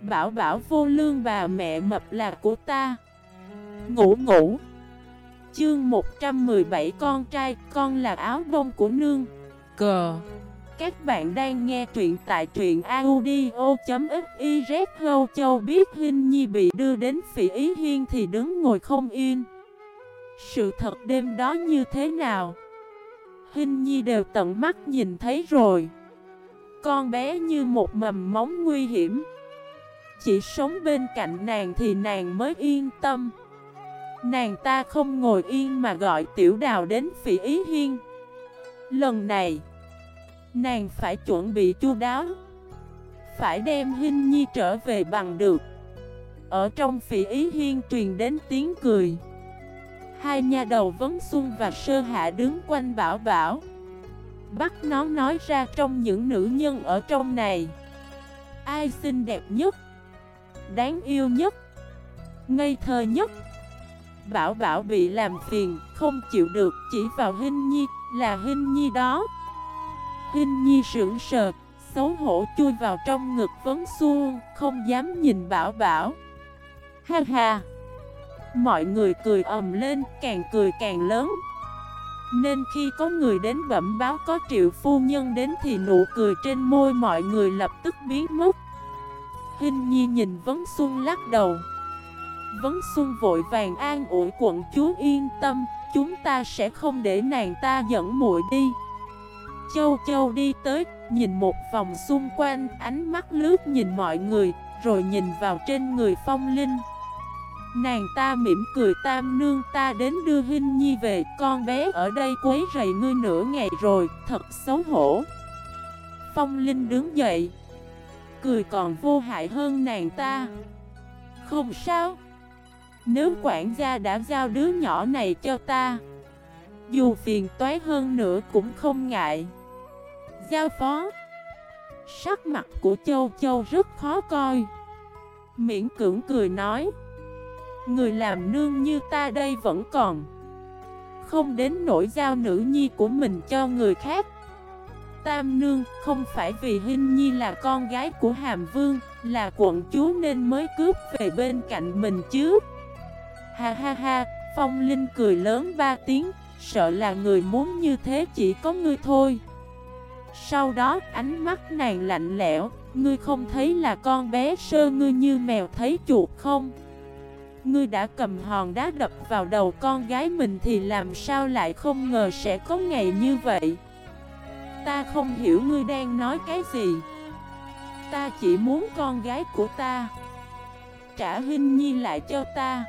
Bảo bảo vô lương bà mẹ mập là của ta. Ngủ ngủ. Chương 117 con trai, con là áo bông của nương. Cờ Các bạn đang nghe truyện tại truyện audio.xyz Hâu Châu. Biết Hinh Nhi bị đưa đến phỉ ý hiên thì đứng ngồi không yên. Sự thật đêm đó như thế nào? Hinh Nhi đều tận mắt nhìn thấy rồi. Con bé như một mầm móng nguy hiểm. Chỉ sống bên cạnh nàng thì nàng mới yên tâm. Nàng ta không ngồi yên mà gọi tiểu đào đến phỉ ý hiên. Lần này, Nàng phải chuẩn bị chu đáo, Phải đem Hinh Nhi trở về bằng được. Ở trong phỉ ý hiên truyền đến tiếng cười. Hai nha đầu Vấn Xuân và Sơ Hạ đứng quanh bảo bảo. Bắt nó nói ra trong những nữ nhân ở trong này. Ai xinh đẹp nhất? Đáng yêu nhất Ngây thơ nhất Bảo Bảo bị làm phiền, không chịu được, chỉ vào Hinh Nhi, là Hinh Nhi đó. Hinh Nhi sững sờ, xấu hổ chui vào trong ngực vấn xuông, không dám nhìn Bảo Bảo. Ha ha! Mọi người cười ầm lên, càng cười càng lớn. Nên khi có người đến bẩm báo có triệu phu nhân đến thì nụ cười trên môi mọi người lập tức biến mất. Hinh Nhi nhìn Vấn Xuân lắc đầu. Vấn Xuân vội vàng an ủi quận chúa yên tâm, chúng ta sẽ không để nàng ta dẫn muội đi. Châu Châu đi tới, nhìn một vòng xung quanh, ánh mắt lướt nhìn mọi người, rồi nhìn vào trên người phong linh. Nàng ta mỉm cười tam nương ta đến đưa Hinh Nhi về, con bé ở đây quấy rầy ngươi nửa ngày rồi, thật xấu hổ. Phong Linh đứng dậy, cười còn vô hại hơn nàng ta. Không sao. Nếu quản gia đã giao đứa nhỏ này cho ta, Dù phiền toái hơn nữa cũng không ngại Giao phó Sắc mặt của Châu Châu rất khó coi Miễn cưỡng cười nói, Người làm nương như ta đây vẫn còn Không đến nỗi giao nữ nhi của mình cho người khác Tam nương không phải vì Hinh Nhi là con gái của Hàm Vương Là quận chúa nên mới cướp về bên cạnh mình chứ Ha ha ha, Phong Linh cười lớn ba tiếng, sợ là người muốn như thế chỉ có ngươi thôi. Sau đó ánh mắt nàng lạnh lẽo, ngươi không thấy là con bé sơ ngươi như mèo thấy chuột không? Ngươi đã cầm hòn đá đập vào đầu con gái mình thì làm sao lại không ngờ sẽ có ngày như vậy? Ta không hiểu ngươi đang nói cái gì. Ta chỉ muốn con gái của ta Trả Hinh Nhi lại cho ta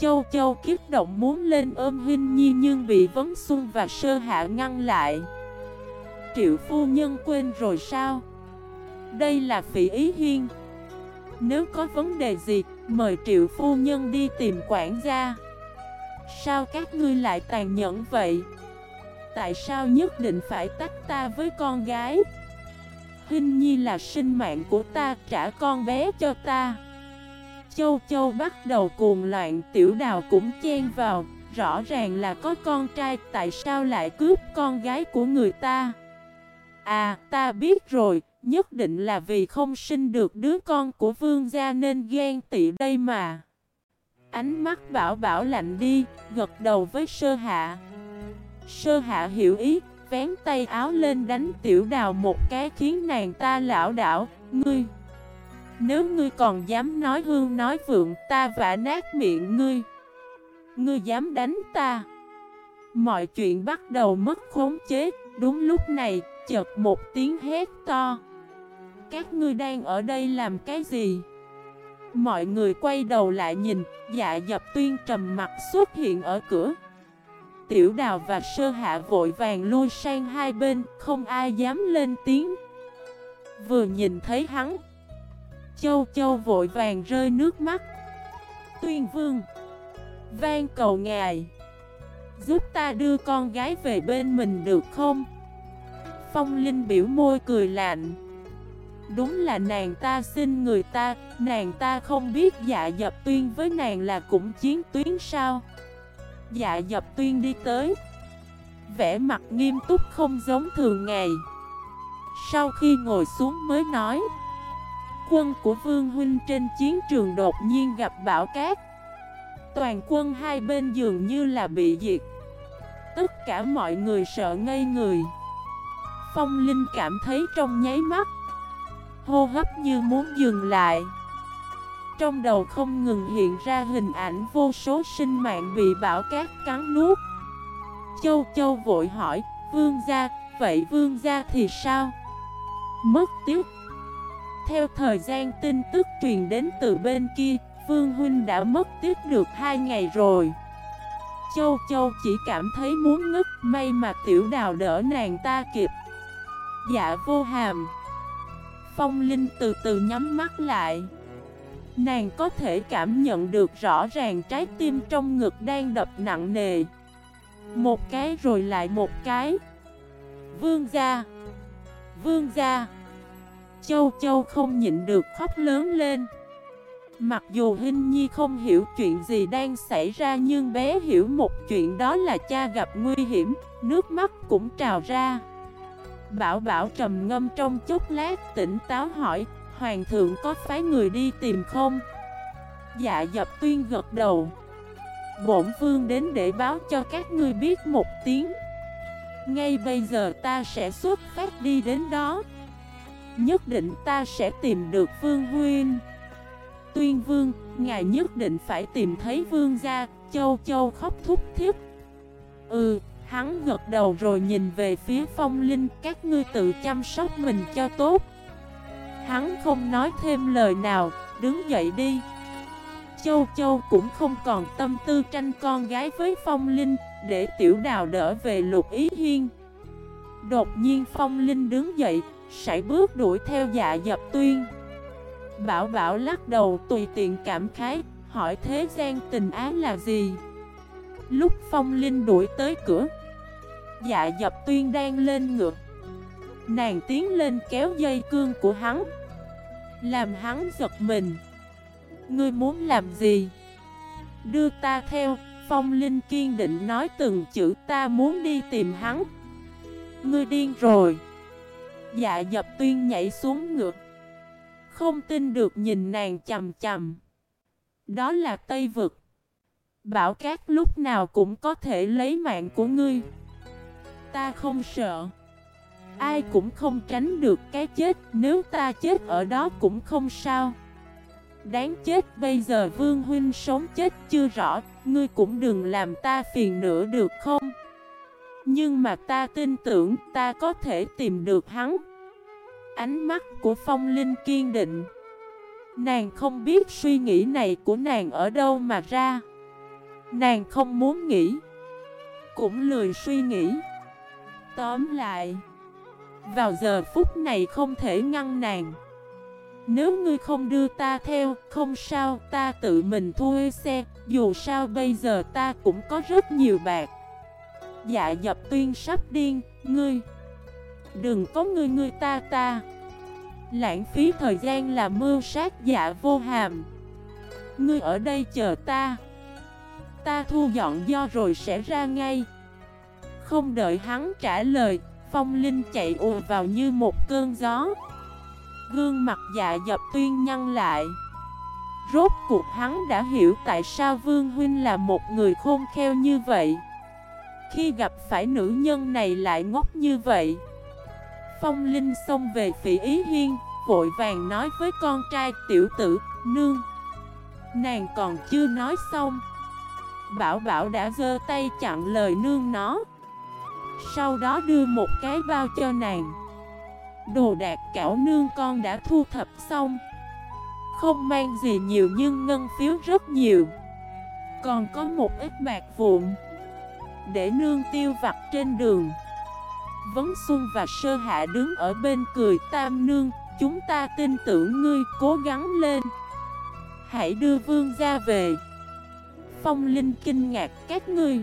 Châu Châu kiếp động muốn lên ôm Hinh Nhi nhưng bị Vấn Xuân và Sơ Hạ ngăn lại. Triệu phu nhân quên rồi sao? Đây là phỉ ý hiên. Nếu có vấn đề gì, mời Triệu phu nhân đi tìm quản gia. Sao các ngươi lại tàn nhẫn vậy? Tại sao nhất định phải tách ta với con gái? hình Nhi là sinh mạng của ta, trả con bé cho ta. Châu Châu bắt đầu cuồng loạn tiểu đào cũng chen vào Rõ ràng là có con trai tại sao lại cướp con gái của người ta À ta biết rồi Nhất định là vì không sinh được đứa con của vương gia nên ghen tị đây mà Ánh mắt bảo bảo lạnh đi Gật đầu với sơ hạ Sơ hạ hiểu ý, Vén tay áo lên đánh tiểu đào một cái khiến nàng ta lão đảo, Ngươi, nếu ngươi còn dám nói hương nói vượng, ta vả nát miệng ngươi. Ngươi dám đánh ta. Mọi chuyện bắt đầu mất khống chế, Đúng lúc này, chợt một tiếng hét to. Các ngươi đang ở đây làm cái gì? Mọi người quay đầu lại nhìn Dạ dập tuyên trầm mặt xuất hiện ở cửa. Tiểu đào và sơ hạ vội vàng lui sang hai bên, Không ai dám lên tiếng. Vừa nhìn thấy hắn, Châu Châu vội vàng rơi nước mắt. Tuyên vương Vang cầu ngài, Giúp ta đưa con gái về bên mình được không? Phong Linh biểu môi cười lạnh. Đúng là nàng ta xin người ta, Nàng ta không biết dạ dập tuyên với nàng là cũng chiến tuyến sao? Dạ dập tuyên đi tới. Vẽ mặt nghiêm túc không giống thường ngày. Sau khi ngồi xuống mới nói, quân của Vương Huynh trên chiến trường đột nhiên gặp bão cát. Toàn quân hai bên dường như là bị diệt. Tất cả mọi người sợ ngây người. Phong Linh cảm thấy trong nháy mắt, Hô hấp như muốn dừng lại. Trong đầu không ngừng hiện ra hình ảnh vô số sinh mạng bị bão cát cắn nuốt. Châu Châu vội hỏi Vương gia, vậy vương gia thì sao? Mất tiếc Theo thời gian tin tức truyền đến từ bên kia Vương Huynh đã mất tiếc được hai ngày rồi. Châu Châu chỉ cảm thấy muốn ngất May mà tiểu đào đỡ nàng ta kịp. Dạ vô hàm. Phong Linh từ từ nhắm mắt lại. Nàng có thể cảm nhận được rõ ràng trái tim trong ngực đang đập nặng nề. Một cái rồi lại một cái. Vương gia. Vương gia. Châu Châu không nhịn được khóc lớn lên. Mặc dù Hinh Nhi không hiểu chuyện gì đang xảy ra Nhưng bé hiểu một chuyện đó là cha gặp nguy hiểm, Nước mắt cũng trào ra. Bảo Bảo trầm ngâm trong chốc lát tỉnh táo hỏi Hoàng thượng có phái người đi tìm không? Dạ dập tuyên gật đầu. Bổn vương đến để báo cho các ngươi biết một tiếng. Ngay bây giờ ta sẽ xuất phát đi đến đó. Nhất định ta sẽ tìm được vương huynh. Tuyên vương, ngài nhất định phải tìm thấy vương gia Châu châu khóc thúc thiết. Ừ, Hắn gật đầu rồi nhìn về phía phong linh Các ngươi tự chăm sóc mình cho tốt. Hắn không nói thêm lời nào, Đứng dậy đi. Châu Châu cũng không còn tâm tư tranh con gái với Phong Linh, Để tiểu đào đỡ về lục ý hiên. Đột nhiên Phong Linh đứng dậy, Sải bước đuổi theo dạ dập tuyên. Bảo bảo lắc đầu tùy tiện cảm khái, Hỏi thế gian tình ái là gì? Lúc Phong Linh đuổi tới cửa Dạ dập tuyên đang lên ngược Nàng tiến lên kéo dây cương của hắn. Làm hắn giật mình. Ngươi muốn làm gì? Đưa ta theo. Phong Linh kiên định nói từng chữ, ta muốn đi tìm hắn. Ngươi điên rồi. Dạ dập tuyên nhảy xuống ngược. Không tin được nhìn nàng chầm chầm Đó là Tây Vực. Bảo cát lúc nào cũng có thể lấy mạng của ngươi. Ta không sợ. Ai cũng không tránh được cái chết, Nếu ta chết ở đó cũng không sao. Đáng chết, bây giờ Vương Huynh sống chết chưa rõ, Ngươi cũng đừng làm ta phiền nữa được không? Nhưng mà ta tin tưởng, ta có thể tìm được hắn. Ánh mắt của Phong Linh kiên định. Nàng không biết suy nghĩ này của nàng ở đâu mà ra. Nàng không muốn nghĩ, Cũng lười suy nghĩ. Tóm lại vào giờ phút này không thể ngăn nàng. Nếu ngươi không đưa ta theo Không sao ta tự mình thuê xe Dù sao bây giờ ta cũng có rất nhiều bạc. Dạ dập tuyên sắp điên Ngươi. Đừng có ngươi ngươi ta ta. Lãng phí thời gian là mưu sát dạ vô hàm. Ngươi ở đây chờ ta. Ta thu dọn do rồi sẽ ra ngay. Không đợi hắn trả lời, phong linh chạy ùa vào như một cơn gió. Gương mặt dạ dập tuyên nhăn lại. Rốt cuộc hắn đã hiểu tại sao Vương Huynh là một người khôn khéo như vậy. Khi gặp phải nữ nhân này lại ngốc như vậy. Phong Linh xông về phỉ ý hiên, vội vàng nói với con trai tiểu tử, nương. Nàng còn chưa nói xong. Bảo Bảo đã giơ tay chặn lời nương nó. Sau đó đưa một cái bao cho nàng. Đồ đạc cảo nương con đã thu thập xong. Không mang gì nhiều nhưng ngân phiếu rất nhiều. Còn có một ít bạc vụn Để nương tiêu vặt trên đường. Vấn Xuân và Sơ Hạ đứng ở bên cười, Tam nương, Chúng ta tin tưởng ngươi, cố gắng lên. Hãy đưa vương ra về. Phong Linh kinh ngạc, các ngươi